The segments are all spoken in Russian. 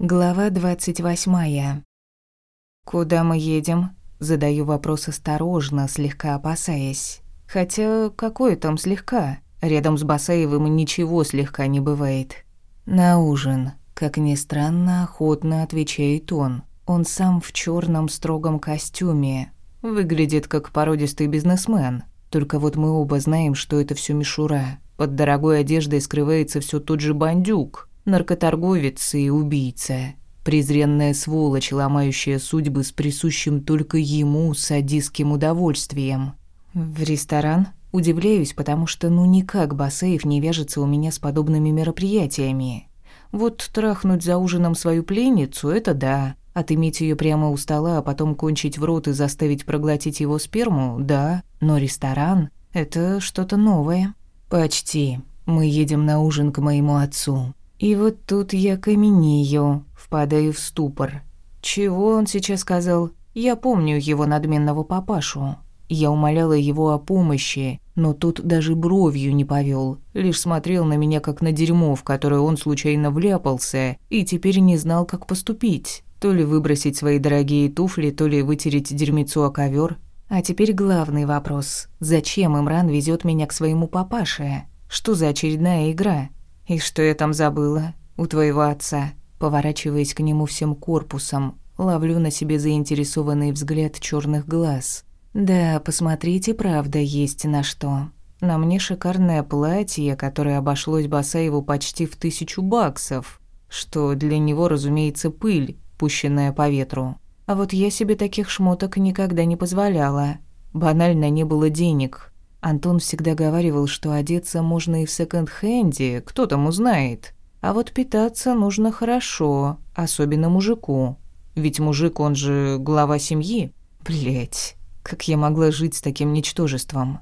Глава двадцать восьмая. «Куда мы едем?» Задаю вопрос осторожно, слегка опасаясь. Хотя, какое там слегка? Рядом с Басаевым ничего слегка не бывает. «На ужин», как ни странно, охотно отвечает он. Он сам в черном строгом костюме. Выглядит как породистый бизнесмен. Только вот мы оба знаем, что это все мишура. Под дорогой одеждой скрывается все тот же бандюк наркоторговец и убийца. Презренная сволочь, ломающая судьбы с присущим только ему садистским удовольствием. В ресторан? Удивляюсь, потому что ну никак Басеев не вяжется у меня с подобными мероприятиями. Вот трахнуть за ужином свою пленницу – это да. Отыметь ее прямо у стола, а потом кончить в рот и заставить проглотить его сперму – да. Но ресторан – это что-то новое. Почти. Мы едем на ужин к моему отцу. И вот тут я каменею, впадаю в ступор. Чего он сейчас сказал? Я помню его надменного папашу. Я умоляла его о помощи, но тут даже бровью не повел, лишь смотрел на меня как на дерьмо, в которое он случайно вляпался, и теперь не знал, как поступить. То ли выбросить свои дорогие туфли, то ли вытереть дерьмецо о ковер. А теперь главный вопрос. Зачем Имран везет меня к своему папаше? Что за очередная игра? «И что я там забыла? У твоего отца?» Поворачиваясь к нему всем корпусом, ловлю на себе заинтересованный взгляд черных глаз. «Да, посмотрите, правда, есть на что. На мне шикарное платье, которое обошлось Басаеву почти в тысячу баксов, что для него, разумеется, пыль, пущенная по ветру. А вот я себе таких шмоток никогда не позволяла. Банально не было денег, Антон всегда говаривал, что одеться можно и в секонд-хенде, кто там узнает. А вот питаться нужно хорошо, особенно мужику. Ведь мужик, он же глава семьи. Блять, как я могла жить с таким ничтожеством?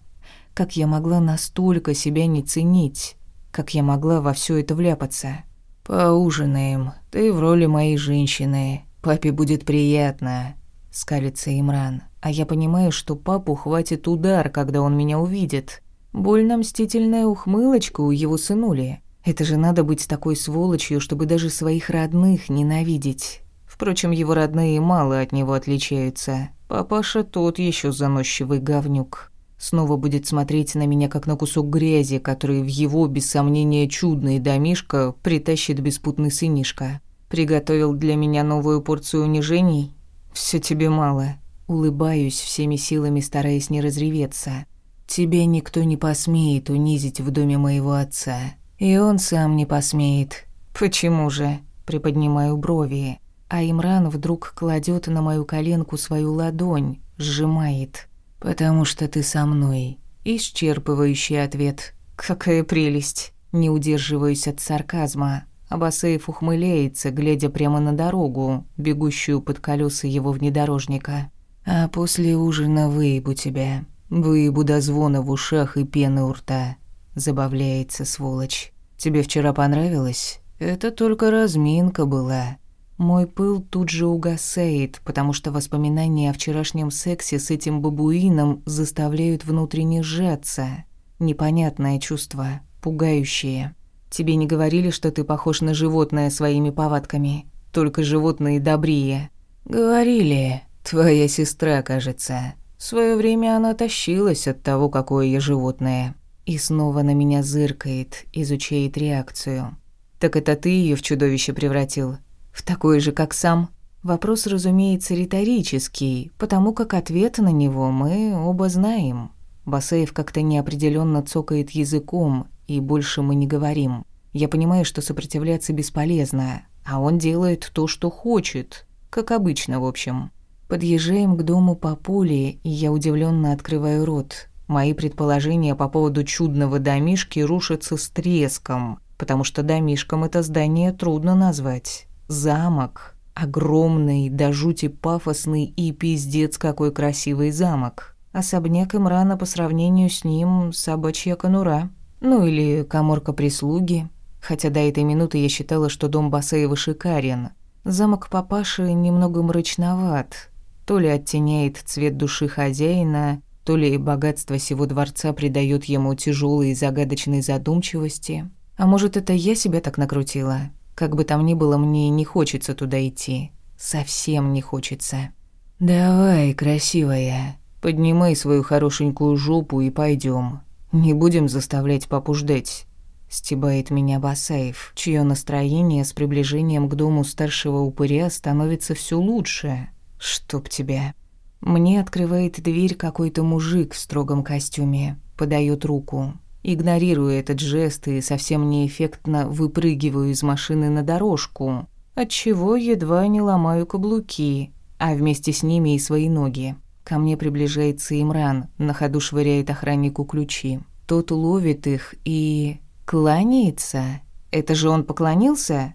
Как я могла настолько себя не ценить? Как я могла во все это вляпаться? «Поужинаем. Ты в роли моей женщины. Папе будет приятно», — скалится Имран а я понимаю, что папу хватит удар, когда он меня увидит. Больно мстительная ухмылочка у его сынули. Это же надо быть такой сволочью, чтобы даже своих родных ненавидеть. Впрочем, его родные мало от него отличаются. Папаша тот еще заносчивый говнюк. Снова будет смотреть на меня, как на кусок грязи, который в его, без сомнения, чудный домишко притащит беспутный сынишка. Приготовил для меня новую порцию унижений? Все тебе мало. Улыбаюсь всеми силами, стараясь не разреветься. «Тебя никто не посмеет унизить в доме моего отца. И он сам не посмеет». «Почему же?» Приподнимаю брови. А Имран вдруг кладет на мою коленку свою ладонь, сжимает. «Потому что ты со мной». Исчерпывающий ответ. «Какая прелесть!» Не удерживаюсь от сарказма. Абасеев ухмыляется, глядя прямо на дорогу, бегущую под колеса его внедорожника. А после ужина выебу тебя. Выебу до звона в ушах и пены у рта. Забавляется сволочь. Тебе вчера понравилось? Это только разминка была. Мой пыл тут же угасает, потому что воспоминания о вчерашнем сексе с этим бабуином заставляют внутренне сжаться. Непонятное чувство, пугающее. Тебе не говорили, что ты похож на животное своими повадками? Только животные добрее. Говорили, «Твоя сестра, кажется. В своё время она тащилась от того, какое я животное. И снова на меня зыркает, изучает реакцию. Так это ты её в чудовище превратил? В такое же, как сам?» Вопрос, разумеется, риторический, потому как ответ на него мы оба знаем. Басеев как-то неопределенно цокает языком, и больше мы не говорим. Я понимаю, что сопротивляться бесполезно, а он делает то, что хочет. Как обычно, в общем. Подъезжаем к дому папули, и я удивленно открываю рот. Мои предположения по поводу чудного домишки рушатся с треском, потому что домишком это здание трудно назвать. Замок. Огромный, до жути пафосный и пиздец какой красивый замок. Особняк Имрана по сравнению с ним собачья конура. Ну или коморка прислуги. Хотя до этой минуты я считала, что дом Басеева шикарен. Замок папаши немного мрачноват, то ли оттеняет цвет души хозяина, то ли богатство сего дворца придает ему тяжелой и загадочной задумчивости. А может, это я себя так накрутила? Как бы там ни было, мне не хочется туда идти. Совсем не хочется. «Давай, красивая, поднимай свою хорошенькую жопу и пойдем. Не будем заставлять папу ждать». Стебает меня Басаев, чье настроение с приближением к дому старшего упыря становится все лучше. «Чтоб тебя». Мне открывает дверь какой-то мужик в строгом костюме, подает руку. Игнорирую этот жест и совсем неэффектно выпрыгиваю из машины на дорожку, отчего едва не ломаю каблуки, а вместе с ними и свои ноги. Ко мне приближается Имран, на ходу швыряет охраннику ключи. Тот ловит их и... кланяется. Это же он поклонился?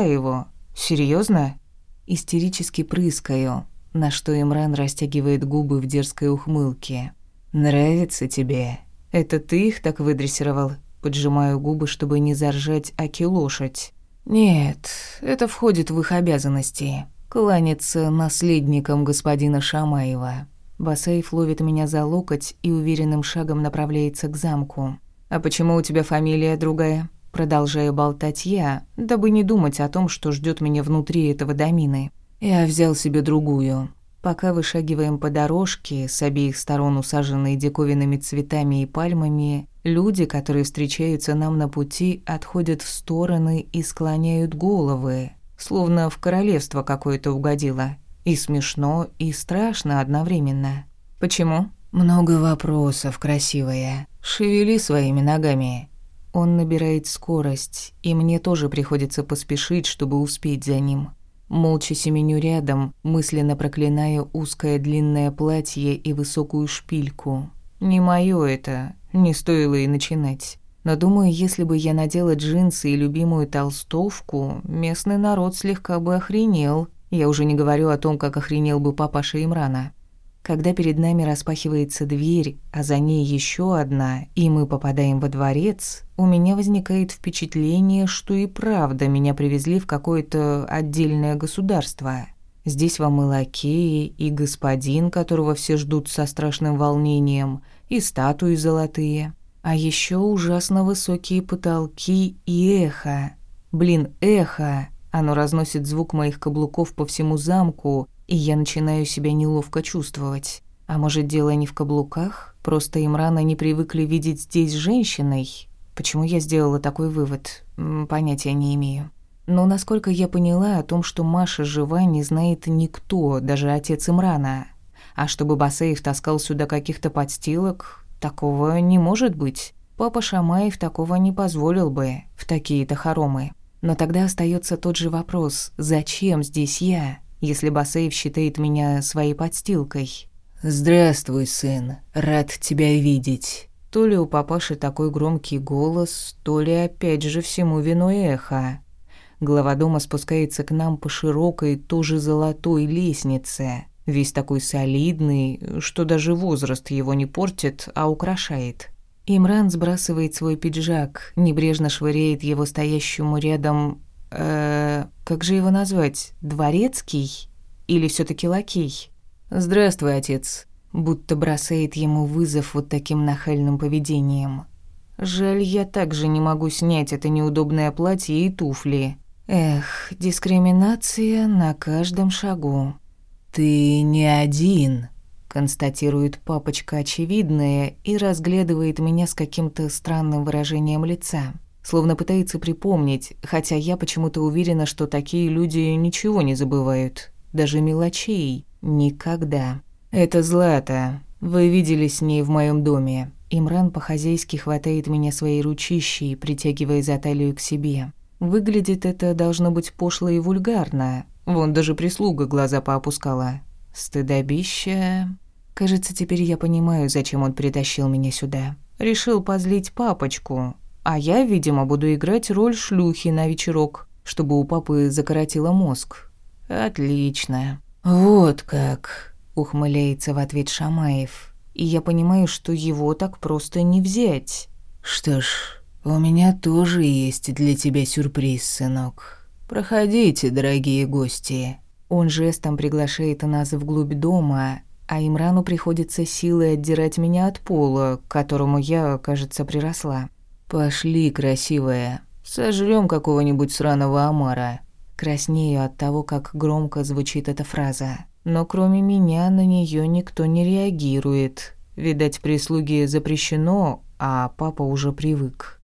его. Серьезно? Истерически прыскаю, на что Имран растягивает губы в дерзкой ухмылке. «Нравится тебе? Это ты их так выдрессировал?» Поджимаю губы, чтобы не заржать аки лошадь. «Нет, это входит в их обязанности. Кланяться наследникам господина Шамаева». Басаев ловит меня за локоть и уверенным шагом направляется к замку. «А почему у тебя фамилия другая?» Продолжаю болтать я, дабы не думать о том, что ждет меня внутри этого домины. Я взял себе другую. Пока вышагиваем по дорожке, с обеих сторон усаженной диковинными цветами и пальмами, люди, которые встречаются нам на пути, отходят в стороны и склоняют головы, словно в королевство какое-то угодило. И смешно, и страшно одновременно. Почему? Много вопросов, красивая. Шевели своими ногами. Он набирает скорость, и мне тоже приходится поспешить, чтобы успеть за ним. Молча семеню рядом, мысленно проклиная узкое длинное платье и высокую шпильку. Не моё это, не стоило и начинать. Но думаю, если бы я надела джинсы и любимую толстовку, местный народ слегка бы охренел. Я уже не говорю о том, как охренел бы папаша Имрана. Когда перед нами распахивается дверь, а за ней еще одна, и мы попадаем во дворец, у меня возникает впечатление, что и правда меня привезли в какое-то отдельное государство. Здесь вам и лакеи, и господин, которого все ждут со страшным волнением, и статуи золотые. А еще ужасно высокие потолки и эхо. Блин, эхо! Оно разносит звук моих каблуков по всему замку, и я начинаю себя неловко чувствовать. А может, дело не в каблуках? Просто им рано не привыкли видеть здесь женщиной. Почему я сделала такой вывод? Понятия не имею. Но насколько я поняла о том, что Маша жива, не знает никто, даже отец Имрана. А чтобы Басеев таскал сюда каких-то подстилок, такого не может быть. Папа Шамаев такого не позволил бы в такие-то хоромы. Но тогда остается тот же вопрос, зачем здесь я? Если Басеев считает меня своей подстилкой. «Здравствуй, сын. Рад тебя видеть». То ли у папаши такой громкий голос, то ли опять же всему виной эхо. Глава дома спускается к нам по широкой, тоже золотой лестнице. Весь такой солидный, что даже возраст его не портит, а украшает. Имран сбрасывает свой пиджак, небрежно швыряет его стоящему рядом э, как же его назвать? Дворецкий или все таки лакей? Здравствуй, отец. Будто бросает ему вызов вот таким нахальным поведением. Жаль, я также не могу снять это неудобное платье и туфли. Эх, дискриминация на каждом шагу. Ты не один, констатирует папочка очевидное и разглядывает меня с каким-то странным выражением лица словно пытается припомнить, хотя я почему-то уверена, что такие люди ничего не забывают, даже мелочей, никогда. Это Злата. Вы видели с ней в моем доме. Имран по-хозяйски хватает меня своей ручищей, притягивая за талию к себе. Выглядит это должно быть пошло и вульгарно. Вон даже прислуга глаза поопускала. Стыдобище. Кажется, теперь я понимаю, зачем он притащил меня сюда. Решил позлить папочку, а я, видимо, буду играть роль шлюхи на вечерок, чтобы у папы закоротило мозг. Отлично. Вот как, ухмыляется в ответ Шамаев. И я понимаю, что его так просто не взять. Что ж, у меня тоже есть для тебя сюрприз, сынок. Проходите, дорогие гости. Он жестом приглашает нас вглубь дома, а Имрану приходится силой отдирать меня от пола, к которому я, кажется, приросла. «Пошли, красивая. Сожрём какого-нибудь сраного омара». Краснею от того, как громко звучит эта фраза. Но кроме меня на неё никто не реагирует. Видать, прислуге запрещено, а папа уже привык.